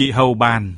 Chị Hầu bàn.